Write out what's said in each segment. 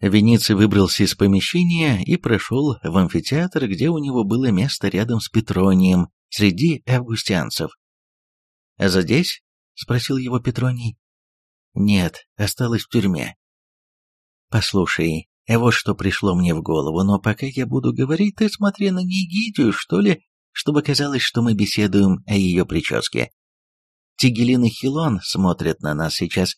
Вениций выбрался из помещения и прошел в амфитеатр, где у него было место рядом с Петронием, среди августянцев. «А здесь?» — спросил его Петроний. «Нет, осталось в тюрьме». «Послушай, вот что пришло мне в голову, но пока я буду говорить, ты смотри на Нигидию, что ли, чтобы казалось, что мы беседуем о ее прическе. Тигелин и Хилон смотрят на нас сейчас.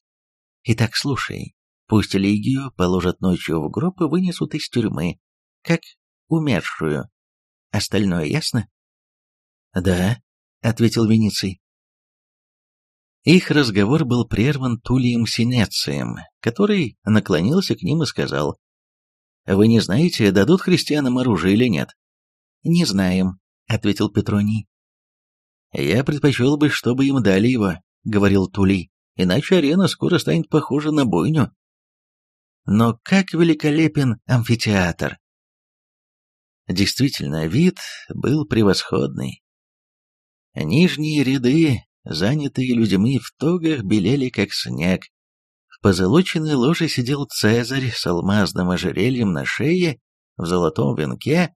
Итак, слушай, пусть Лигию положат ночью в гроб и вынесут из тюрьмы, как умершую. Остальное ясно? Да, ответил Вениций. Их разговор был прерван Тулием Синецием, который наклонился к ним и сказал, «Вы не знаете, дадут христианам оружие или нет?» «Не знаем», — ответил Петроний. «Я предпочел бы, чтобы им дали его», — говорил Тулей, «иначе арена скоро станет похожа на бойню». Но как великолепен амфитеатр! Действительно, вид был превосходный. Нижние ряды, занятые людьми в тогах, белели как снег. В позолоченной ложе сидел Цезарь с алмазным ожерельем на шее, в золотом венке.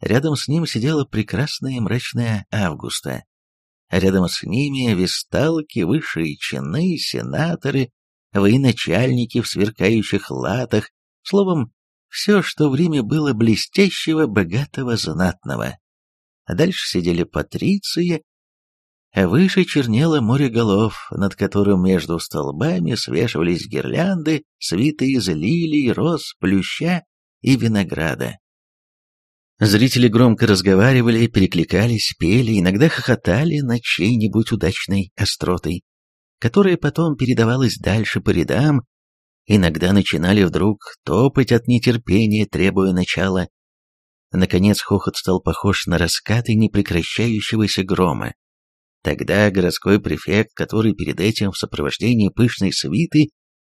Рядом с ним сидела прекрасная мрачная Августа. Рядом с ними весталки, высшие чины, сенаторы, военачальники в сверкающих латах, словом, все, что в Риме было блестящего, богатого, знатного. А дальше сидели патриции, а выше чернело море голов, над которым между столбами свешивались гирлянды, свиты из лилий, роз, плюща и винограда. Зрители громко разговаривали, перекликались, пели, иногда хохотали над чьей-нибудь удачной остротой, которая потом передавалась дальше по рядам, иногда начинали вдруг топать от нетерпения, требуя начала. Наконец хохот стал похож на раскаты непрекращающегося грома. Тогда городской префект, который перед этим в сопровождении пышной свиты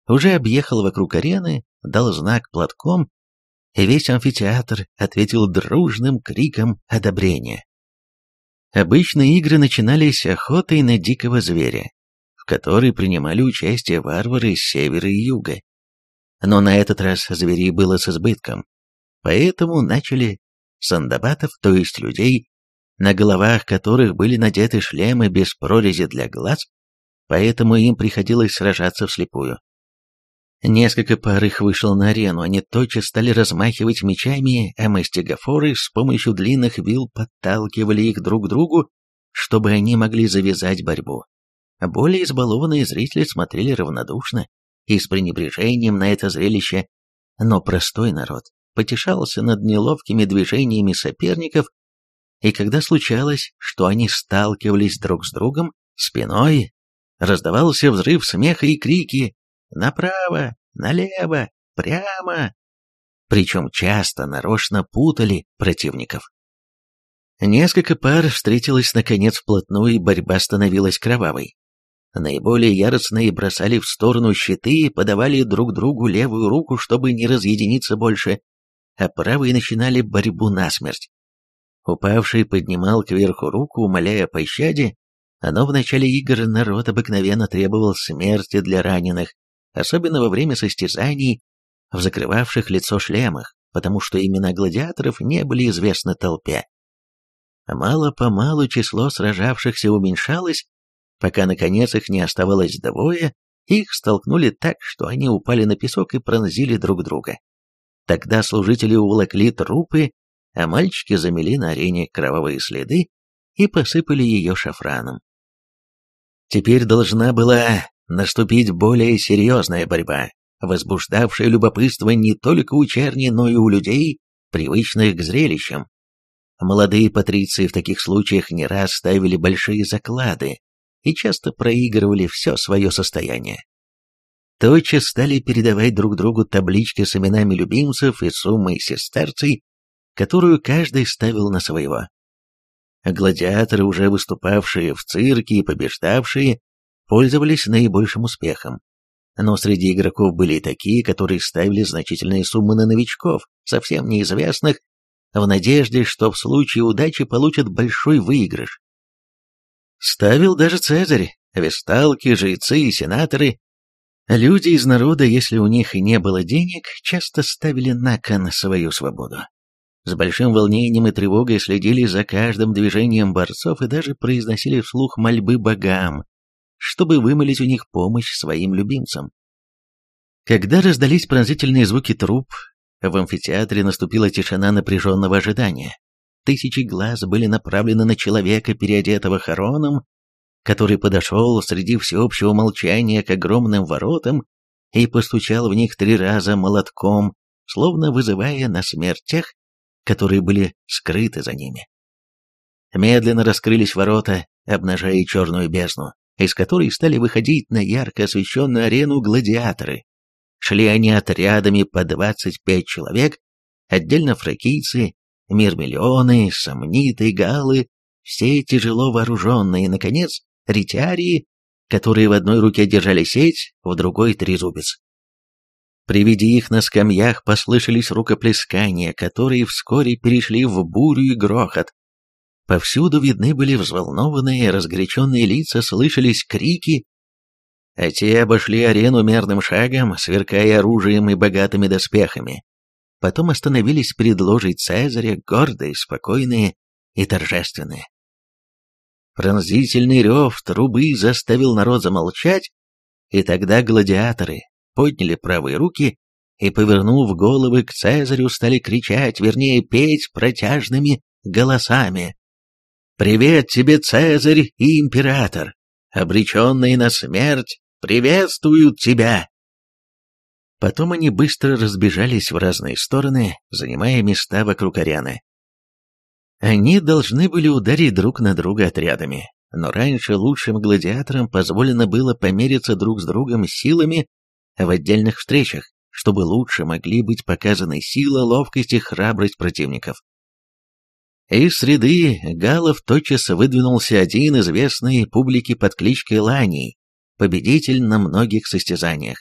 уже объехал вокруг арены, дал знак платком, и весь амфитеатр ответил дружным криком одобрения. Обычно игры начинались охотой на дикого зверя, в которой принимали участие варвары с севера и юга. Но на этот раз зверей было с избытком, поэтому начали сандабатов, то есть людей, на головах которых были надеты шлемы без прорези для глаз, поэтому им приходилось сражаться вслепую. Несколько пар их вышел на арену, они тотчас стали размахивать мечами, а мастигофоры с помощью длинных вил подталкивали их друг к другу, чтобы они могли завязать борьбу. Более избалованные зрители смотрели равнодушно и с пренебрежением на это зрелище, но простой народ потешался над неловкими движениями соперников, и когда случалось, что они сталкивались друг с другом спиной, раздавался взрыв смеха и крики направо, налево, прямо. Причем часто нарочно путали противников. Несколько пар встретилось наконец вплотную, и борьба становилась кровавой. Наиболее яростные бросали в сторону щиты и подавали друг другу левую руку, чтобы не разъединиться больше, а правые начинали борьбу насмерть. Упавший поднимал кверху руку, умоляя о пощаде, но в начале игр народ обыкновенно требовал смерти для раненых, особенно во время состязаний в закрывавших лицо шлемах, потому что имена гладиаторов не были известны толпе. Мало-помалу число сражавшихся уменьшалось, пока наконец их не оставалось двое, их столкнули так, что они упали на песок и пронзили друг друга. Тогда служители уволокли трупы, а мальчики замели на арене кровавые следы и посыпали ее шафраном. Теперь должна была наступить более серьезная борьба, возбуждавшая любопытство не только у черни, но и у людей, привычных к зрелищам. Молодые патриции в таких случаях не раз ставили большие заклады и часто проигрывали все свое состояние. Тотчас стали передавать друг другу таблички с именами любимцев и суммой сестерций, которую каждый ставил на своего. Гладиаторы, уже выступавшие в цирке и побеждавшие, пользовались наибольшим успехом. Но среди игроков были и такие, которые ставили значительные суммы на новичков, совсем неизвестных, в надежде, что в случае удачи получат большой выигрыш. Ставил даже Цезарь, весталки, жрецы и сенаторы. Люди из народа, если у них и не было денег, часто ставили на кон свою свободу. С большим волнением и тревогой следили за каждым движением борцов и даже произносили вслух мольбы богам, чтобы вымолить у них помощь своим любимцам. Когда раздались пронзительные звуки труп, в амфитеатре наступила тишина напряженного ожидания. Тысячи глаз были направлены на человека, переодетого хороном, который подошел среди всеобщего молчания к огромным воротам и постучал в них три раза молотком, словно вызывая на смерть тех, которые были скрыты за ними. Медленно раскрылись ворота, обнажая черную бездну, из которой стали выходить на ярко освещенную арену гладиаторы. Шли они отрядами по 25 человек, отдельно фракийцы, мирмиллионы, сомниты, галы, все тяжело вооруженные, наконец, ретиарии, которые в одной руке держали сеть, в другой — трезубец. При виде их на скамьях послышались рукоплескания, которые вскоре перешли в бурю и грохот. Повсюду видны были взволнованные, разгоряченные лица, слышались крики, а те обошли арену мерным шагом, сверкая оружием и богатыми доспехами. Потом остановились перед ложей Цезаря, гордые, спокойные и торжественные. Пронзительный рев трубы заставил народ замолчать, и тогда гладиаторы, подняли правые руки и, повернув головы к Цезарю, стали кричать, вернее, петь протяжными голосами. «Привет тебе, Цезарь и император! Обреченные на смерть, приветствуют тебя!» Потом они быстро разбежались в разные стороны, занимая места вокруг арены. Они должны были ударить друг на друга отрядами, но раньше лучшим гладиаторам позволено было помериться друг с другом силами в отдельных встречах, чтобы лучше могли быть показаны сила, ловкость и храбрость противников. Из среды галов тотчас выдвинулся один известный публике под кличкой Ланий, победитель на многих состязаниях.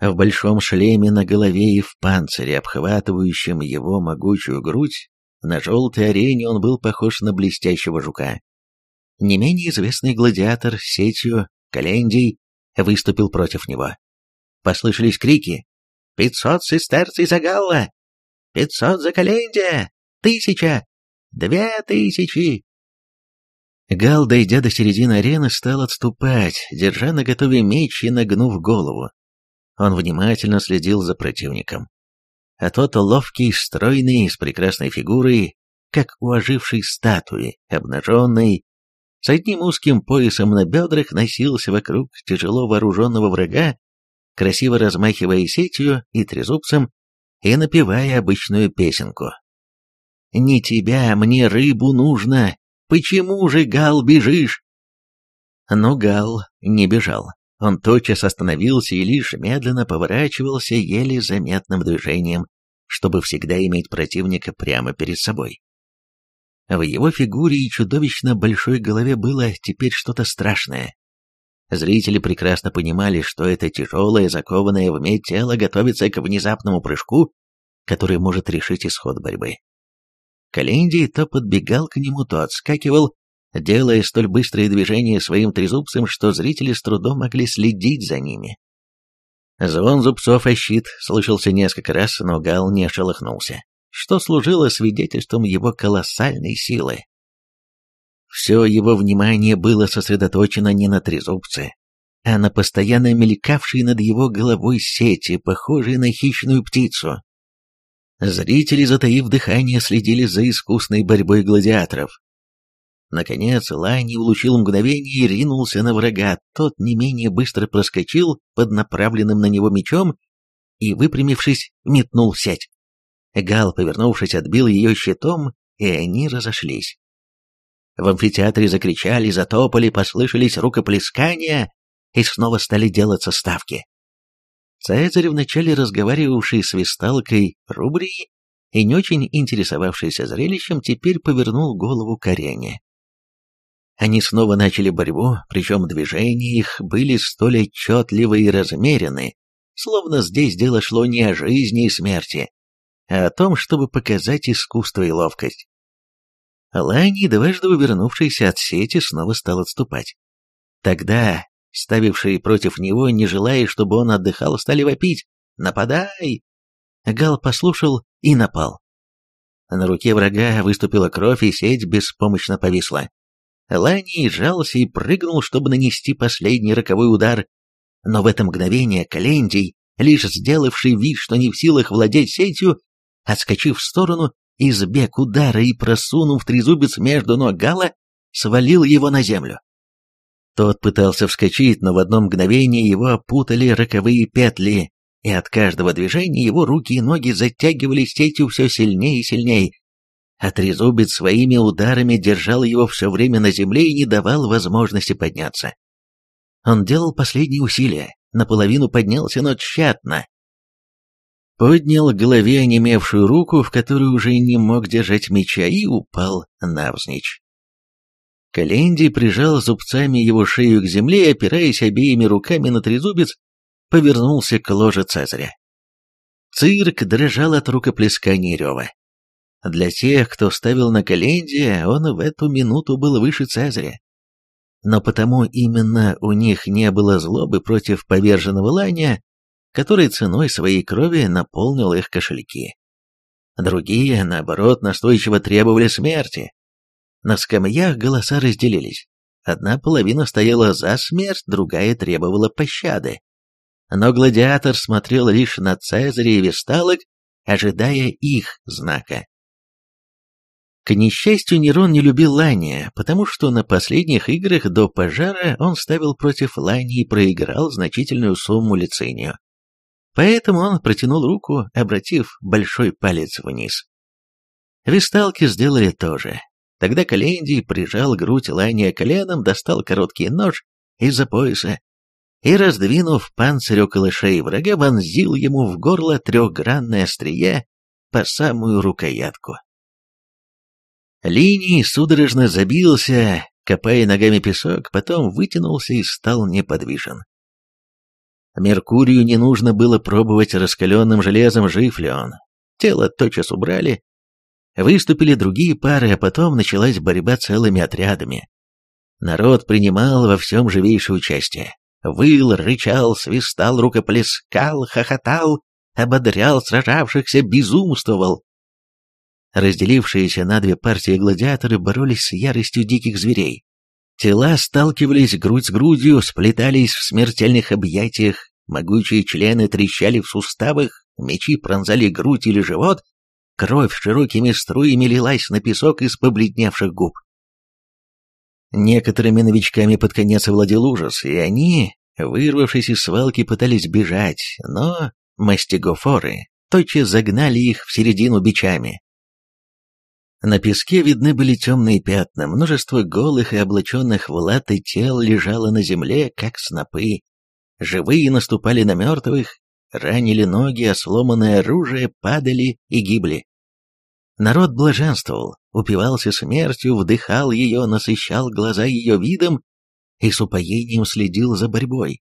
В большом шлеме на голове и в панцире, обхватывающем его могучую грудь, на желтой арене он был похож на блестящего жука. Не менее известный гладиатор с сетью, Календий, выступил против него. Послышались крики «Пятьсот сестерций за Галла! Пятьсот за Календия! Тысяча! Две тысячи!» Гал, дойдя до середины арены, стал отступать, держа на готове меч и нагнув голову. Он внимательно следил за противником. А тот ловкий, стройный, с прекрасной фигурой, как у ожившей статуи, обнаженный, с одним узким поясом на бедрах носился вокруг тяжело вооруженного врага, красиво размахивая сетью и трезубцем и напевая обычную песенку. «Не тебя, мне рыбу нужно! Почему же, Гал, бежишь?» Но Гал не бежал. Он тотчас остановился и лишь медленно поворачивался еле заметным движением, чтобы всегда иметь противника прямо перед собой. В его фигуре и чудовищно большой голове было теперь что-то страшное, Зрители прекрасно понимали, что это тяжелое, закованное в медь тело готовится к внезапному прыжку, который может решить исход борьбы. Календий то подбегал к нему, то отскакивал, делая столь быстрые движения своим трезубцем, что зрители с трудом могли следить за ними. Звон зубцов о щит слышался несколько раз, но Гал не шелохнулся, что служило свидетельством его колоссальной силы. Все его внимание было сосредоточено не на трезубце, а на постоянно мелькавшей над его головой сети, похожей на хищную птицу. Зрители, затаив дыхание, следили за искусной борьбой гладиаторов. Наконец, Лани улучил мгновение и ринулся на врага. Тот не менее быстро проскочил под направленным на него мечом и, выпрямившись, метнул сеть. Гал, повернувшись, отбил ее щитом, и они разошлись. В амфитеатре закричали, затопали, послышались рукоплескания, и снова стали делаться ставки. Цезарь, вначале разговаривавший с висталкой Рубрии и не очень интересовавшийся зрелищем, теперь повернул голову к арене. Они снова начали борьбу, причем движения их были столь отчетливы и размерены, словно здесь дело шло не о жизни и смерти, а о том, чтобы показать искусство и ловкость. Лани, дважды увернувшийся от сети, снова стал отступать. Тогда ставившие против него, не желая, чтобы он отдыхал, стали вопить «Нападай!». Гал послушал и напал. На руке врага выступила кровь, и сеть беспомощно повисла. Лани сжался и прыгнул, чтобы нанести последний роковой удар. Но в это мгновение Календий, лишь сделавший вид, что не в силах владеть сетью, отскочив в сторону, избег удара и, просунув трезубец между ног Гала, свалил его на землю. Тот пытался вскочить, но в одно мгновение его опутали роковые петли, и от каждого движения его руки и ноги затягивались сетью все сильнее и сильнее. А трезубец своими ударами держал его все время на земле и не давал возможности подняться. Он делал последние усилия, наполовину поднялся, но тщетно. Поднял к голове онемевшую руку, в которой уже не мог держать меча, и упал навзничь. Календий прижал зубцами его шею к земле и, опираясь обеими руками на трезубец, повернулся к ложе Цезаря. Цирк дрожал от рукоплескания рева. Для тех, кто ставил на Календия, он в эту минуту был выше Цезаря. Но потому именно у них не было злобы против поверженного Лания, который ценой своей крови наполнил их кошельки. Другие, наоборот, настойчиво требовали смерти. На скамьях голоса разделились. Одна половина стояла за смерть, другая требовала пощады. Но гладиатор смотрел лишь на Цезаря и Весталок, ожидая их знака. К несчастью, Нерон не любил Лания, потому что на последних играх до пожара он ставил против Лании и проиграл значительную сумму лицению. Поэтому он протянул руку, обратив большой палец вниз. Висталки сделали то же. Тогда Календий прижал грудь Лания коленом, достал короткий нож из-за пояса и, раздвинув панцирь около шеи врага, вонзил ему в горло трехгранное острие по самую рукоятку. Линий судорожно забился, копая ногами песок, потом вытянулся и стал неподвижен. Меркурию не нужно было пробовать раскаленным железом, жив ли он. Тело тотчас убрали. Выступили другие пары, а потом началась борьба целыми отрядами. Народ принимал во всем живейшее участие. Выл, рычал, свистал, рукоплескал, хохотал, ободрял сражавшихся, безумствовал. Разделившиеся на две партии гладиаторы боролись с яростью диких зверей. Тела сталкивались грудь с грудью, сплетались в смертельных объятиях, могучие члены трещали в суставах, мечи пронзали грудь или живот, кровь широкими струями лилась на песок из побледневших губ. Некоторыми новичками под конец овладел ужас, и они, вырвавшись из свалки, пытались бежать, но мастигофоры тотчас загнали их в середину бичами. На песке видны были темные пятна, множество голых и облаченных в латы тел лежало на земле, как снопы. Живые наступали на мертвых, ранили ноги, а сломанное оружие падали и гибли. Народ блаженствовал, упивался смертью, вдыхал ее, насыщал глаза ее видом и с упоением следил за борьбой.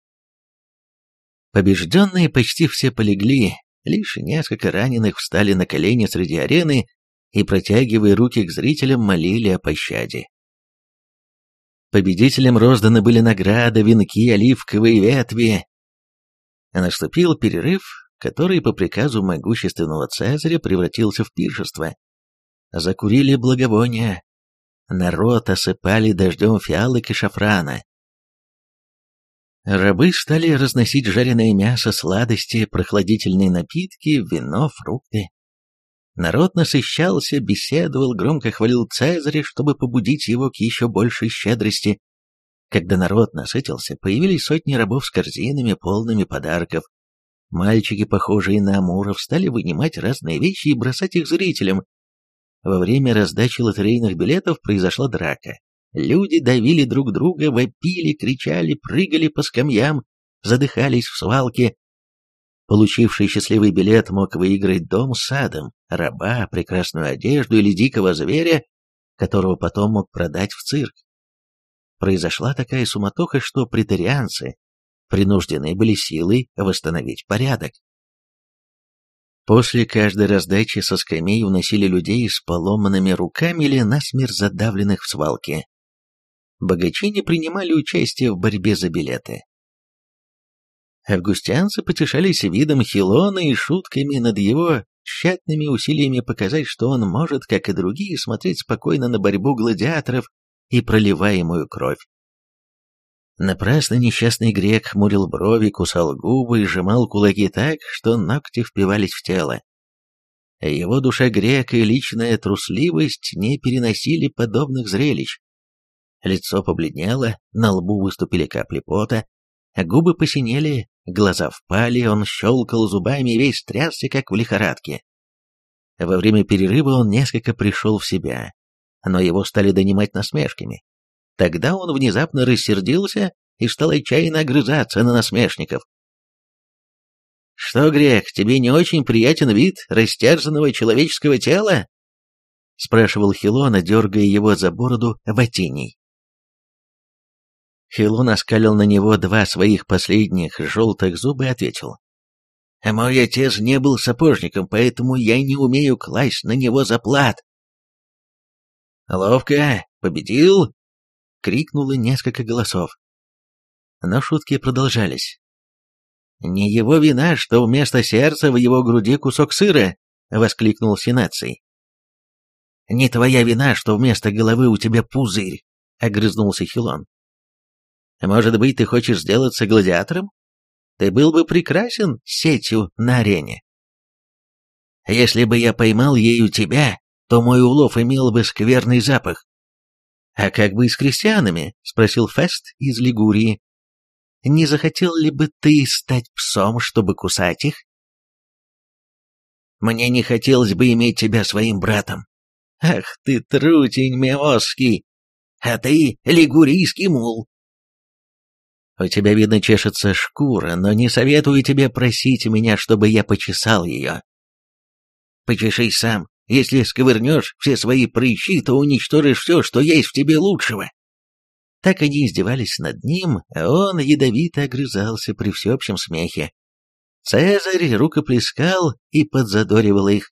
Побежденные почти все полегли, лишь несколько раненых встали на колени среди арены и, протягивая руки к зрителям, молили о пощаде. Победителям розданы были награды, венки, оливковые ветви. Наступил перерыв, который по приказу могущественного Цезаря превратился в пиршество закурили благовония, народ осыпали дождем фиалок и шафрана. Рабы стали разносить жареное мясо, сладости, прохладительные напитки, вино, фрукты. Народ насыщался, беседовал, громко хвалил Цезаря, чтобы побудить его к еще большей щедрости. Когда народ насытился, появились сотни рабов с корзинами, полными подарков. Мальчики, похожие на амуров, стали вынимать разные вещи и бросать их зрителям, во время раздачи лотерейных билетов произошла драка. Люди давили друг друга, вопили, кричали, прыгали по скамьям, задыхались в свалке. Получивший счастливый билет мог выиграть дом с садом, раба, прекрасную одежду или дикого зверя, которого потом мог продать в цирк. Произошла такая суматоха, что претарианцы принуждены были силой восстановить порядок. После каждой раздачи со скамей уносили людей с поломанными руками или насмерть задавленных в свалке. богачи не принимали участия в борьбе за билеты. Августянцы потешались видом Хилона и шутками над его тщательными усилиями показать, что он может, как и другие, смотреть спокойно на борьбу гладиаторов и проливаемую кровь. Напрасно несчастный грек хмурил брови, кусал губы и сжимал кулаки так, что ногти впивались в тело. Его душа грека и личная трусливость не переносили подобных зрелищ. Лицо побледнело, на лбу выступили капли пота, губы посинели, глаза впали, он щелкал зубами и весь трясся, как в лихорадке. Во время перерыва он несколько пришел в себя, но его стали донимать насмешками. Тогда он внезапно рассердился и стал отчаянно огрызаться на насмешников. «Что, Грех, тебе не очень приятен вид растерзанного человеческого тела?» — спрашивал Хилона, дергая его за бороду Ватиней. Хилон оскалил на него два своих последних желтых зуба и ответил. «Мой отец не был сапожником, поэтому я не умею класть на него заплат». «Ловко! Победил!» — крикнуло несколько голосов. Но шутки продолжались. «Не его вина, что вместо сердца в его груди кусок сыра!» — воскликнул Синаций. «Не твоя вина, что вместо головы у тебя пузырь!» — огрызнулся Хилон. «Может быть, ты хочешь сделаться гладиатором? Ты был бы прекрасен сетью на арене. Если бы я поймал ею тебя, то мой улов имел бы скверный запах. «А как бы с крестьянами?» — спросил Фест из Лигурии. «Не захотел ли бы ты стать псом, чтобы кусать их?» «Мне не хотелось бы иметь тебя своим братом. Ах ты, трутень меоский! А ты лигурийский мул!» «У тебя, видно, чешется шкура, но не советую тебе просить меня, чтобы я почесал ее». «Почешись сам, если сковырнешь все свои прыщи, то уничтожишь все, что есть в тебе лучшего. Так они издевались над ним, а он ядовито огрызался при всеобщем смехе. Цезарь рукоплескал и подзадоривал их.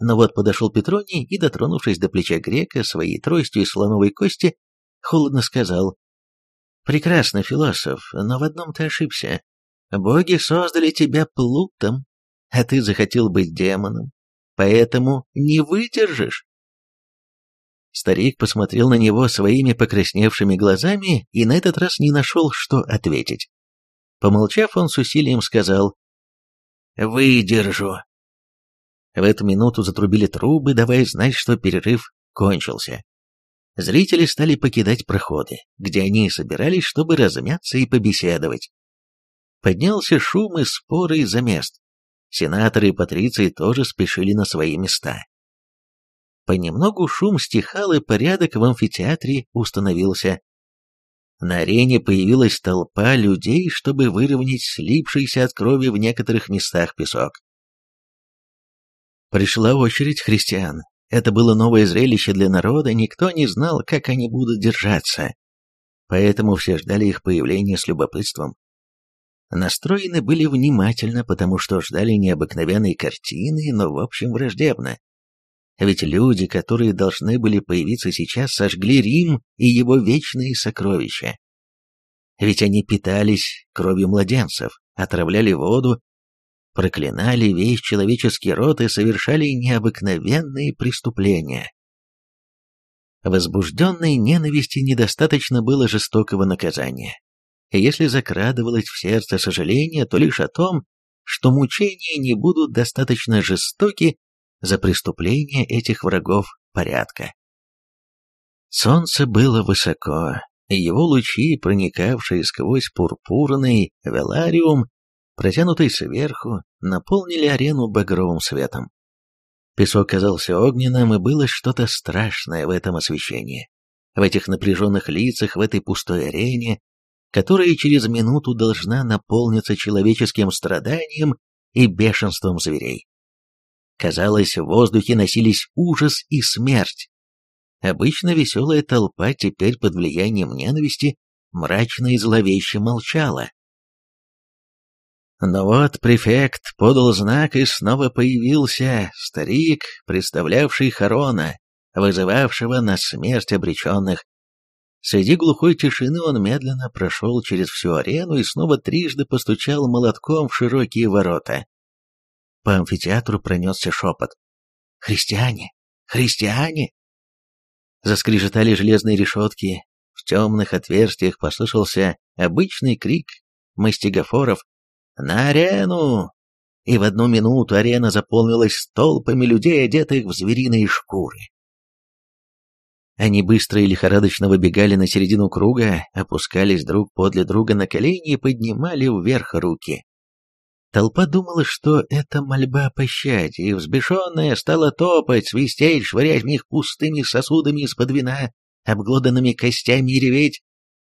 Но вот подошел Петроний и, дотронувшись до плеча грека своей тростью из слоновой кости, холодно сказал, «Прекрасно, философ, но в одном ты ошибся. Боги создали тебя плутом, а ты захотел быть демоном, поэтому не выдержишь. Старик посмотрел на него своими покрасневшими глазами и на этот раз не нашел, что ответить. Помолчав, он с усилием сказал «Выдержу». В эту минуту затрубили трубы, давая знать, что перерыв кончился. Зрители стали покидать проходы, где они собирались, чтобы размяться и побеседовать. Поднялся шум и споры из-за мест. Сенаторы и патриции тоже спешили на свои места. Понемногу шум стихал, и порядок в амфитеатре установился. На арене появилась толпа людей, чтобы выровнять слипшийся от крови в некоторых местах песок. Пришла очередь христиан. Это было новое зрелище для народа, никто не знал, как они будут держаться. Поэтому все ждали их появления с любопытством настроены были внимательно, потому что ждали необыкновенной картины, но в общем враждебно. Ведь люди, которые должны были появиться сейчас, сожгли Рим и его вечные сокровища. Ведь они питались кровью младенцев, отравляли воду, проклинали весь человеческий род и совершали необыкновенные преступления. Возбужденной ненависти недостаточно было жестокого наказания если закрадывалось в сердце сожаление, то лишь о том, что мучения не будут достаточно жестоки за преступления этих врагов порядка. Солнце было высоко, и его лучи, проникавшие сквозь пурпурный велариум, протянутый сверху, наполнили арену багровым светом. Песок казался огненным, и было что-то страшное в этом освещении. В этих напряженных лицах, в этой пустой арене, которая через минуту должна наполниться человеческим страданием и бешенством зверей. Казалось, в воздухе носились ужас и смерть. Обычно веселая толпа теперь под влиянием ненависти мрачно и зловеще молчала. Но вот префект подал знак, и снова появился старик, представлявший Харона, вызывавшего на смерть обреченных, Среди глухой тишины он медленно прошел через всю арену и снова трижды постучал молотком в широкие ворота. По амфитеатру пронесся шепот. «Христиане! Христиане!» Заскрежетали железные решетки, в темных отверстиях послышался обычный крик мастигофоров «На арену!» И в одну минуту арена заполнилась толпами людей, одетых в звериные шкуры. Они быстро и лихорадочно выбегали на середину круга, опускались друг подле друга на колени и поднимали вверх руки. Толпа думала, что это мольба о пощаде, и взбешенная стала топать, свистеть, швырять в них пустыми сосудами из-под вина, обглоданными костями и реветь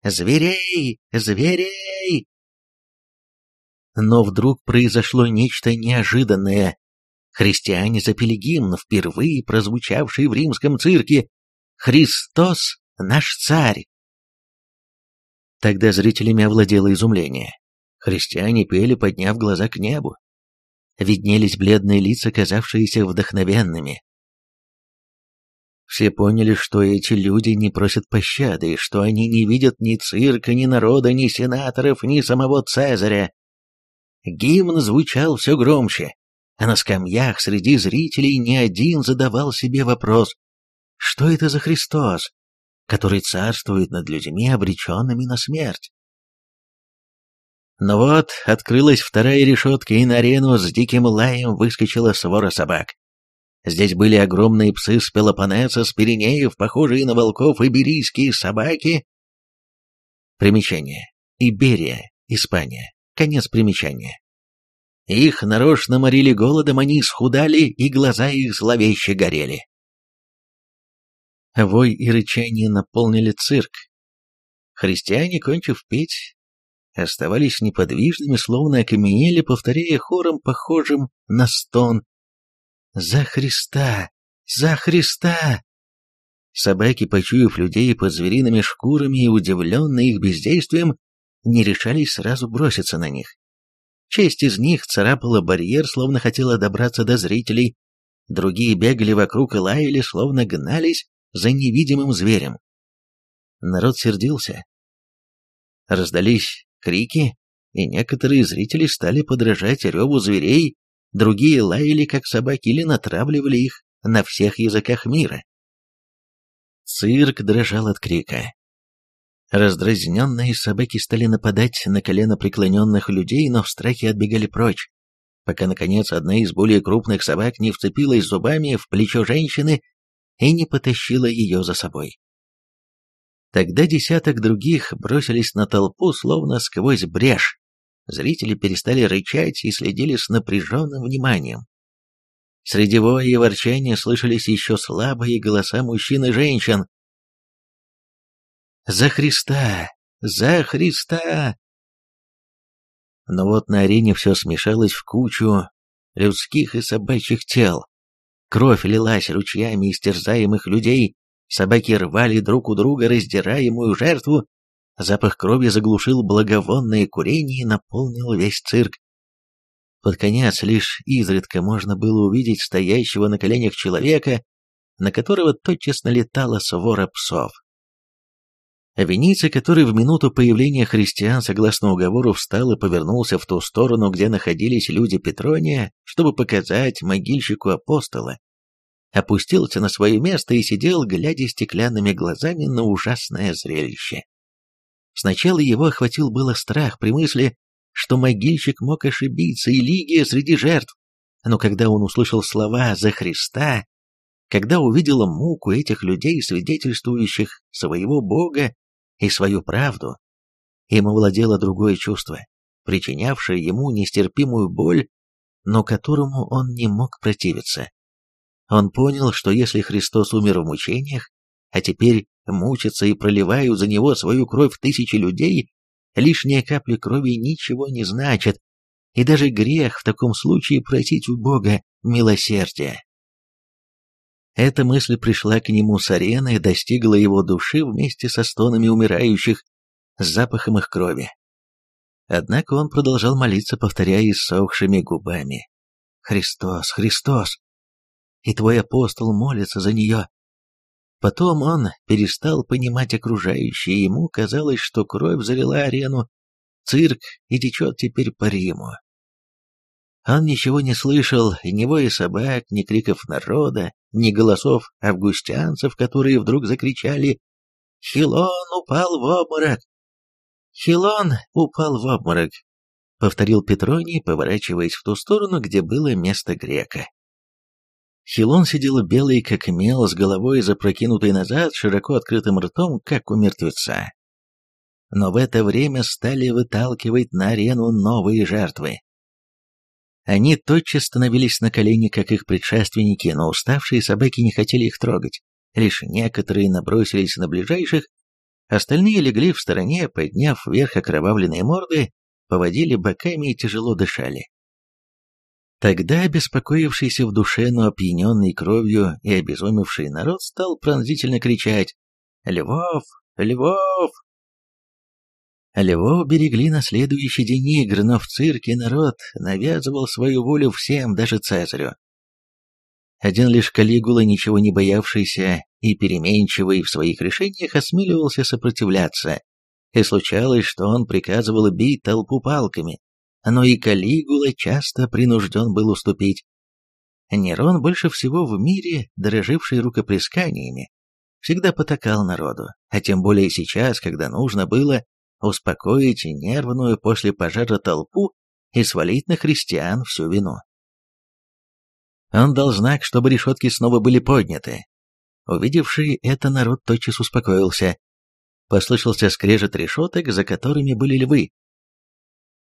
«Зверей! Зверей!». Но вдруг произошло нечто неожиданное. Христиане запели гимн, впервые прозвучавший в римском цирке «Христос наш царь!». Тогда зрителями овладело изумление. Христиане пели, подняв глаза к небу. Виднелись бледные лица, казавшиеся вдохновенными. Все поняли, что эти люди не просят пощады, и что они не видят ни цирка, ни народа, ни сенаторов, ни самого Цезаря. Гимн звучал все громче, а на скамьях среди зрителей ни один задавал себе вопрос, что это за Христос, который царствует над людьми, обреченными на смерть? Но вот открылась вторая решетка, и на арену с диким лаем выскочила свора собак. Здесь были огромные псы с Пелопоннеса, с Пиренеев, похожие на волков, иберийские собаки. Примечание. Иберия, Испания. Конец примечания. Их нарочно морили голодом, они схудали, и глаза их зловеще горели. Вой и рычание наполнили цирк. Христиане, кончив петь, оставались неподвижными, словно окаменели, повторяя хором, похожим на стон «За Христа! За Христа!» Собаки, почуяв людей под звериными шкурами и удивленные их бездействием, не решались сразу броситься на них. Часть из них царапала барьер, словно хотела добраться до зрителей, другие бегали вокруг и лаяли, словно гнались за невидимым зверем. Народ сердился. Раздались крики, и некоторые зрители стали подражать реву зверей, другие лаяли, как собаки, или натравливали их на всех языках мира. Цирк дрожал от крика. Раздразненные собаки стали нападать на колено преклоненных людей, но в страхе отбегали прочь, пока, наконец, одна из более крупных собак не вцепилась зубами в плечо женщины и не потащила ее за собой. Тогда десяток других бросились на толпу, словно сквозь брешь. Зрители перестали рычать и следили с напряженным вниманием. Среди воя и ворчания слышались еще слабые голоса мужчин и женщин. «За Христа! За Христа!» Но вот на арене все смешалось в кучу людских и собачьих тел. Кровь лилась ручьями из терзаемых людей, собаки рвали друг у друга раздираемую жертву, Запах крови заглушил благовонное курение и наполнил весь цирк. Под конец лишь изредка можно было увидеть стоящего на коленях человека, на которого тотчас налетала свора псов. Вениций, который в минуту появления христиан согласно уговору встал и повернулся в ту сторону, где находились люди Петрония, чтобы показать могильщику апостола, опустился на свое место и сидел, глядя стеклянными глазами на ужасное зрелище. Сначала его охватил было страх при мысли, что могильщик мог ошибиться и Лигия среди жертв. Но когда он услышал слова «за Христа», когда увидел муку этих людей, свидетельствующих своего Бога и свою правду, им овладело другое чувство, причинявшее ему нестерпимую боль, но которому он не мог противиться. Он понял, что если Христос умер в мучениях, а теперь мучатся и проливают за него свою кровь тысячи людей, лишние капли крови ничего не значат, и даже грех в таком случае просить у Бога милосердия. Эта мысль пришла к нему с арены достигла его души вместе со стонами умирающих, с запахом их крови. Однако он продолжал молиться, повторяя иссохшими губами. «Христос, Христос! И твой апостол молится за нее, Потом он перестал понимать окружающее, ему казалось, что кровь залила арену, цирк и течет теперь по Риму. Он ничего не слышал, ни воя собак, ни криков народа, ни голосов августянцев, которые вдруг закричали «Хилон упал в обморок!» «Хилон упал в обморок», — повторил Петроний, поворачиваясь в ту сторону, где было место грека. Хилон сидел белый, как мел, с головой запрокинутой назад, широко открытым ртом, как у мертвеца. Но в это время стали выталкивать на арену новые жертвы. Они тотчас становились на колени, как их предшественники, но уставшие собаки не хотели их трогать. Лишь некоторые набросились на ближайших, остальные легли в стороне, подняв вверх окровавленные морды, поводили боками и тяжело дышали. Тогда обеспокоившийся в душе, но опьяненный кровью и обезумевший народ стал пронзительно кричать «Львов! Львов!». Львов берегли на следующий день игр, но в цирке народ навязывал свою волю всем, даже Цезарю. Один лишь Калигула, ничего не боявшийся и переменчивый в своих решениях, осмеливался сопротивляться, и случалось, что он приказывал бить толпу палками, но и Калигула часто принужден был уступить. Нерон, больше всего в мире дороживший рукоплесканиями, всегда потакал народу, а тем более сейчас, когда нужно было успокоить нервную после пожара толпу и свалить на христиан всю вину. Он дал знак, чтобы решетки снова были подняты. Увидевший это, народ тотчас успокоился. Послышался скрежет решеток, за которыми были львы,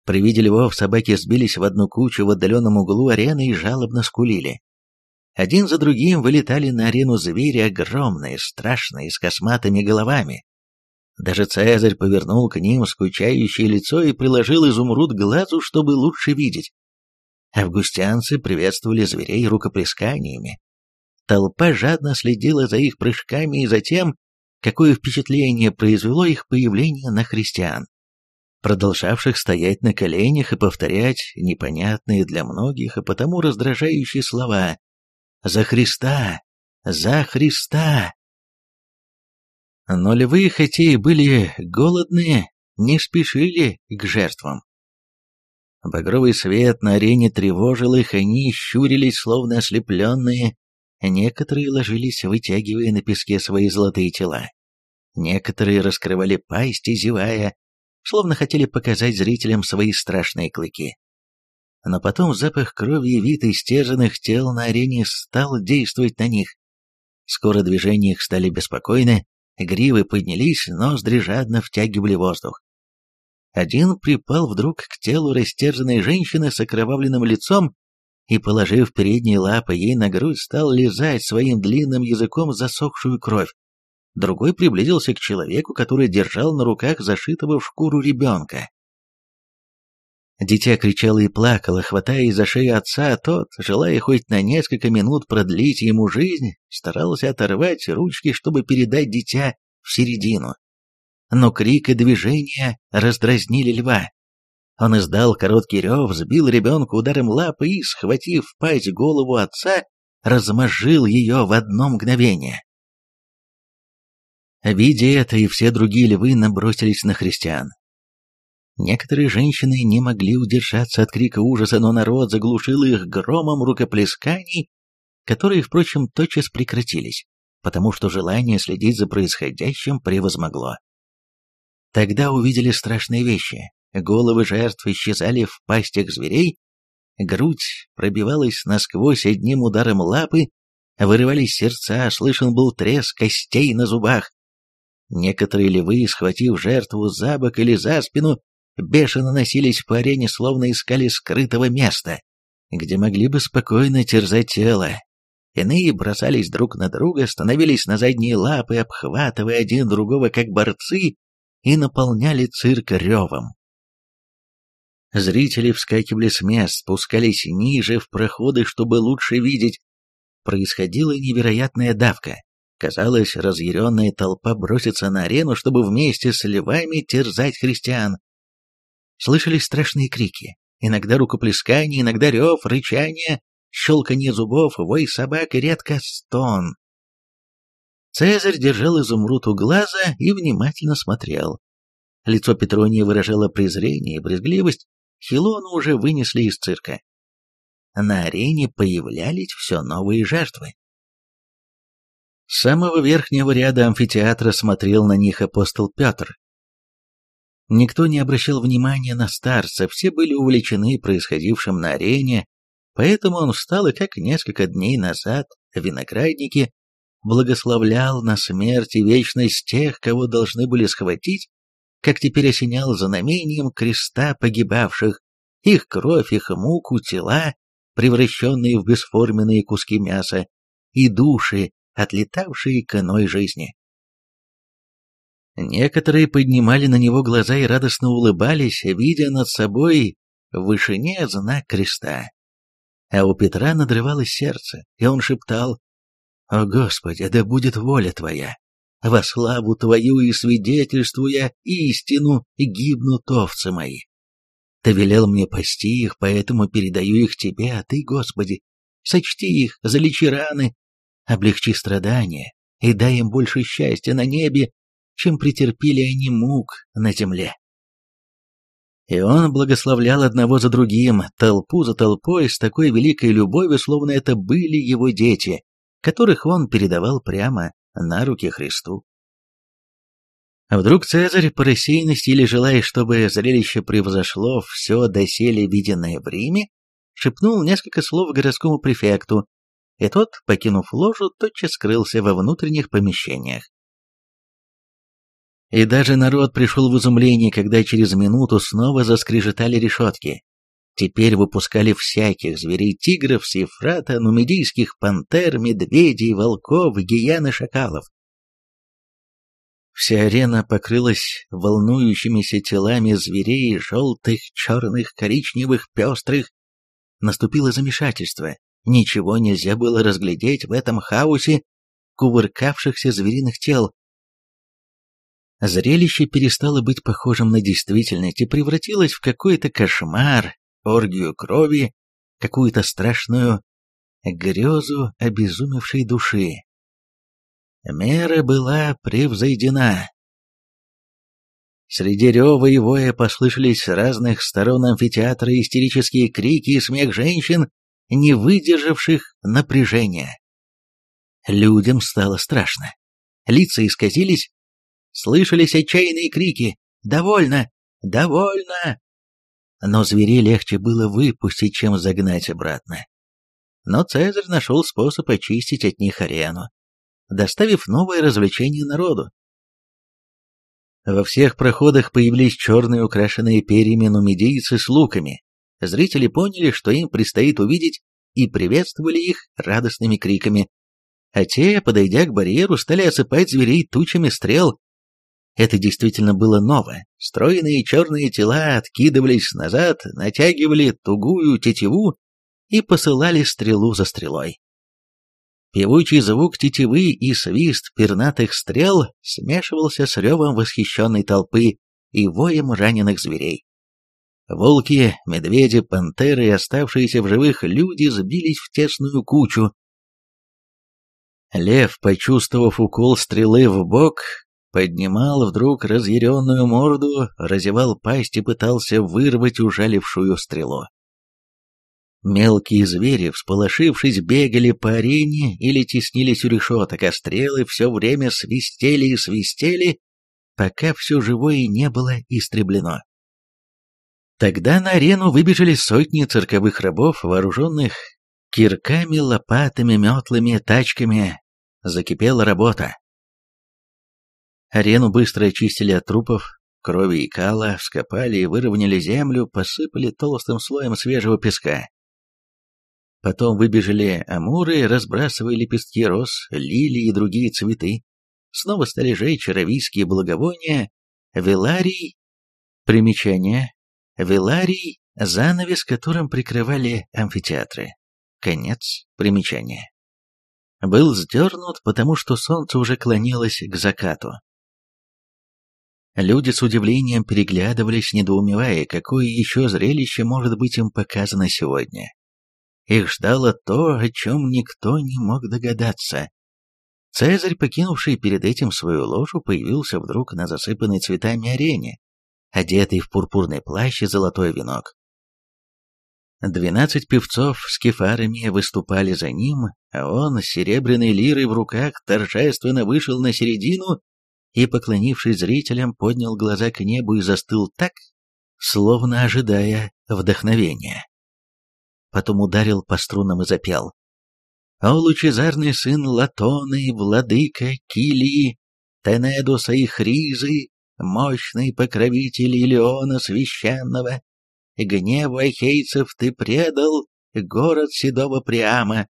при виде львов собаки сбились в одну кучу в отдаленном углу арены и жалобно скулили. Один за другим вылетали на арену звери огромные, страшные, с косматыми головами. Даже Цезарь повернул к ним скучающее лицо и приложил изумруд к глазу, чтобы лучше видеть. Августянцы приветствовали зверей рукоплесканиями. Толпа жадно следила за их прыжками и за тем, какое впечатление произвело их появление на христиан продолжавших стоять на коленях и повторять непонятные для многих и потому раздражающие слова «За Христа! За Христа!». Но львы, хотя и были голодные, не спешили к жертвам. Багровый свет на арене тревожил их, они щурились, словно ослепленные, некоторые ложились, вытягивая на песке свои золотые тела. Некоторые раскрывали пасти, зевая, словно хотели показать зрителям свои страшные клыки. Но потом запах крови и вид истерзанных тел на арене стал действовать на них. Скоро движения их стали беспокойны, гривы поднялись, ноздри жадно втягивали воздух. Один припал вдруг к телу растерзанной женщины с окровавленным лицом и, положив передние лапы ей на грудь, стал лизать своим длинным языком засохшую кровь. Другой приблизился к человеку, который держал на руках зашитого в шкуру ребенка. Дитя кричало и плакало, хватая за шею отца, а тот, желая хоть на несколько минут продлить ему жизнь, старался оторвать ручки, чтобы передать дитя в середину. Но крик и движение раздразнили льва. Он издал короткий рев, сбил ребенка ударом лапы и, схватив пасть голову отца, размозжил ее в одно мгновение. Видя это, и все другие львы набросились на христиан. Некоторые женщины не могли удержаться от крика ужаса, но народ заглушил их громом рукоплесканий, которые, впрочем, тотчас прекратились, потому что желание следить за происходящим превозмогло. Тогда увидели страшные вещи. Головы жертв исчезали в пастях зверей, грудь пробивалась насквозь одним ударом лапы, вырывались сердца, слышен был треск костей на зубах. Некоторые львы, схватив жертву за бок или за спину, бешено носились по арене, словно искали скрытого места, где могли бы спокойно терзать тело. Иные бросались друг на друга, становились на задние лапы, обхватывая один другого как борцы, и наполняли цирк ревом. Зрители вскакивали с мест, спускались ниже в проходы, чтобы лучше видеть. Происходила невероятная давка. Казалось, разъяренная толпа бросится на арену, чтобы вместе с львами терзать христиан. Слышались страшные крики, иногда рукоплескания, иногда рев, рычание, щелканье зубов, вой собак и редко стон. Цезарь держал изумруд у глаза и внимательно смотрел. Лицо Петронии выражало презрение и брезгливость, Хилону уже вынесли из цирка. На арене появлялись все новые жертвы. С самого верхнего ряда амфитеатра смотрел на них апостол Петр. Никто не обращал внимания на старца, все были увлечены происходившим на арене, поэтому он встал и, как несколько дней назад, виноградники, благословлял на смерть и вечность тех, кого должны были схватить, как теперь осенял знамением креста погибавших, их кровь, их муку, тела, превращенные в бесформенные куски мяса, и души, отлетавшие к иной жизни. Некоторые поднимали на него глаза и радостно улыбались, видя над собой в вышине знак креста. А у Петра надрывалось сердце, и он шептал «О Господи, да будет воля Твоя! Во славу Твою и свидетельствуя истину, гибнут овцы мои. Ты велел мне пасти их, поэтому передаю их Тебе, а Ты, Господи, сочти их, залечи раны, облегчи страдания и дай им больше счастья на небе, чем претерпели они мук на земле. И он благословлял одного за другим, толпу за толпой, с такой великой любовью, словно это были его дети, которых он передавал прямо на руки Христу. А вдруг Цезарь по рассеянности или желая, чтобы зрелище превзошло все доселе виденное в Риме, шепнул несколько слов городскому префекту, и тот, покинув ложу, тотчас скрылся во внутренних помещениях. И даже народ пришел в изумление, когда через минуту снова заскрежетали решетки. Теперь выпускали всяких зверей, тигров с Ефрата, нумидийских пантер, медведей, волков, гиян и шакалов. Вся арена покрылась волнующимися телами зверей, желтых, черных, коричневых, пестрых. Наступило замешательство. Ничего нельзя было разглядеть в этом хаосе кувыркавшихся звериных тел. Зрелище перестало быть похожим на действительность и превратилось в какой-то кошмар, оргию крови, какую-то страшную грезу обезумевшей души. Мера была превзойдена. Среди рева и воя послышались с разных сторон амфитеатра истерические крики и смех женщин, не выдержавших напряжения. Людям стало страшно. Лица исказились, слышались отчаянные крики «Довольно! Довольно!» но зверей легче было выпустить, чем загнать обратно. Но Цезарь нашел способ очистить от них арену, доставив новое развлечение народу. Во всех проходах появились черные украшенные перьями нумидийцы с луками. Зрители поняли, что им предстоит увидеть, и приветствовали их радостными криками. А те, подойдя к барьеру, стали осыпать зверей тучами стрел, это действительно было ново. Стройные черные тела откидывались назад, натягивали тугую тетиву и посылали стрелу за стрелой. Певучий звук тетивы и свист пернатых стрел смешивался с ревом восхищенной толпы и воем раненых зверей. Волки, медведи, пантеры и оставшиеся в живых люди сбились в тесную кучу. Лев, почувствовав укол стрелы в бок, поднимал вдруг разъяренную морду, разевал пасть и пытался вырвать ужалившую стрелу. Мелкие звери, всполошившись, бегали по арене или теснились у решеток, а стрелы все время свистели и свистели, пока все живое не было истреблено. Тогда на арену выбежали сотни цирковых рабов, вооруженных кирками, лопатами, метлами, тачками. Закипела работа. Арену быстро очистили от трупов, крови и кала, вскопали и выровняли землю, посыпали толстым слоем свежего песка. Потом выбежали амуры, разбрасывая лепестки роз, лилии и другие цветы. Снова стали жечь равийские благовония, веларий, примечание, веларий, занавес, которым прикрывали амфитеатры. Конец примечания. Был сдернут, потому что солнце уже клонилось к закату. Люди с удивлением переглядывались, недоумевая, какое еще зрелище может быть им показано сегодня. Их ждало то, о чем никто не мог догадаться. Цезарь, покинувший перед этим свою ложу, появился вдруг на засыпанной цветами арене, одетый в пурпурный плащ и золотой венок. Двенадцать певцов с кефарами выступали за ним, а он с серебряной лирой в руках торжественно вышел на середину и, поклонившись зрителям, поднял глаза к небу и застыл так, словно ожидая вдохновения. Потом ударил по струнам и запел. «О лучезарный сын Латоны, владыка Килии, Тенедуса и Хризы, мощный покровитель Илеона священного, Гневу ахейцев ты предал город седого Приама,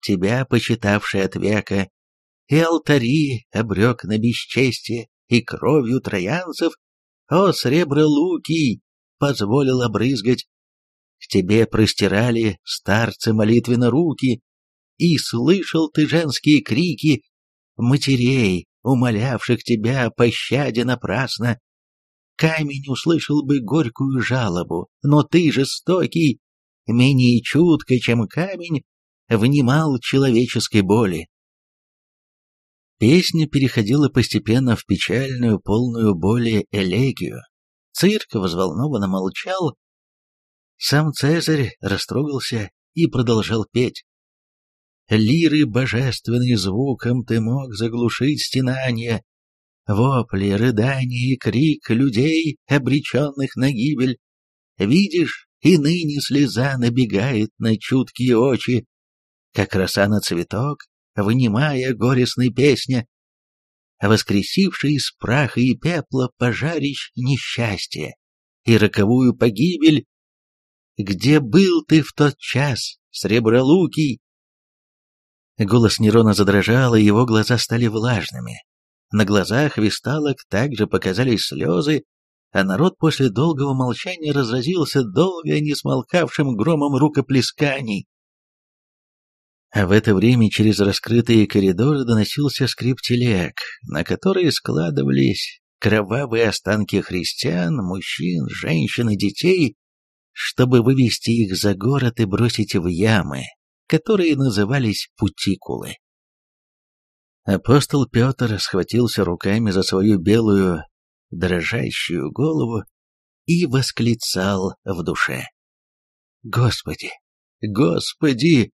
тебя, почитавший от века, и алтари обрек на бесчестие, и кровью троянцев, о, сребролукий, позволил обрызгать. К тебе простирали старцы молитвенно руки, и слышал ты женские крики матерей, умолявших тебя о пощаде напрасно. Камень услышал бы горькую жалобу, но ты, жестокий, менее чутко, чем камень, внимал человеческой боли. Песня переходила постепенно в печальную, полную боли элегию. Цирк взволнованно молчал. Сам Цезарь растрогался и продолжал петь. Лиры божественный звуком ты мог заглушить стенание, вопли, рыдания и крик людей, обреченных на гибель. Видишь, и ныне слеза набегает на чуткие очи, как роса на цветок, вынимая горестной песня, воскресивший из праха и пепла пожарищ несчастья и роковую погибель. Где был ты в тот час, сребролукий? Голос Нерона задрожал, и его глаза стали влажными. На глазах висталок также показались слезы, а народ после долгого молчания разразился долго не смолкавшим громом рукоплесканий. А в это время через раскрытые коридоры доносился скрип телег, на которые складывались кровавые останки христиан, мужчин, женщин и детей, чтобы вывести их за город и бросить в ямы, которые назывались путикулы. Апостол Петр схватился руками за свою белую, дрожащую голову и восклицал в душе. «Господи! Господи!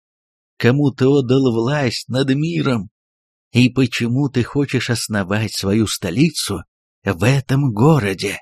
Кому ты отдал власть над миром? И почему ты хочешь основать свою столицу в этом городе?»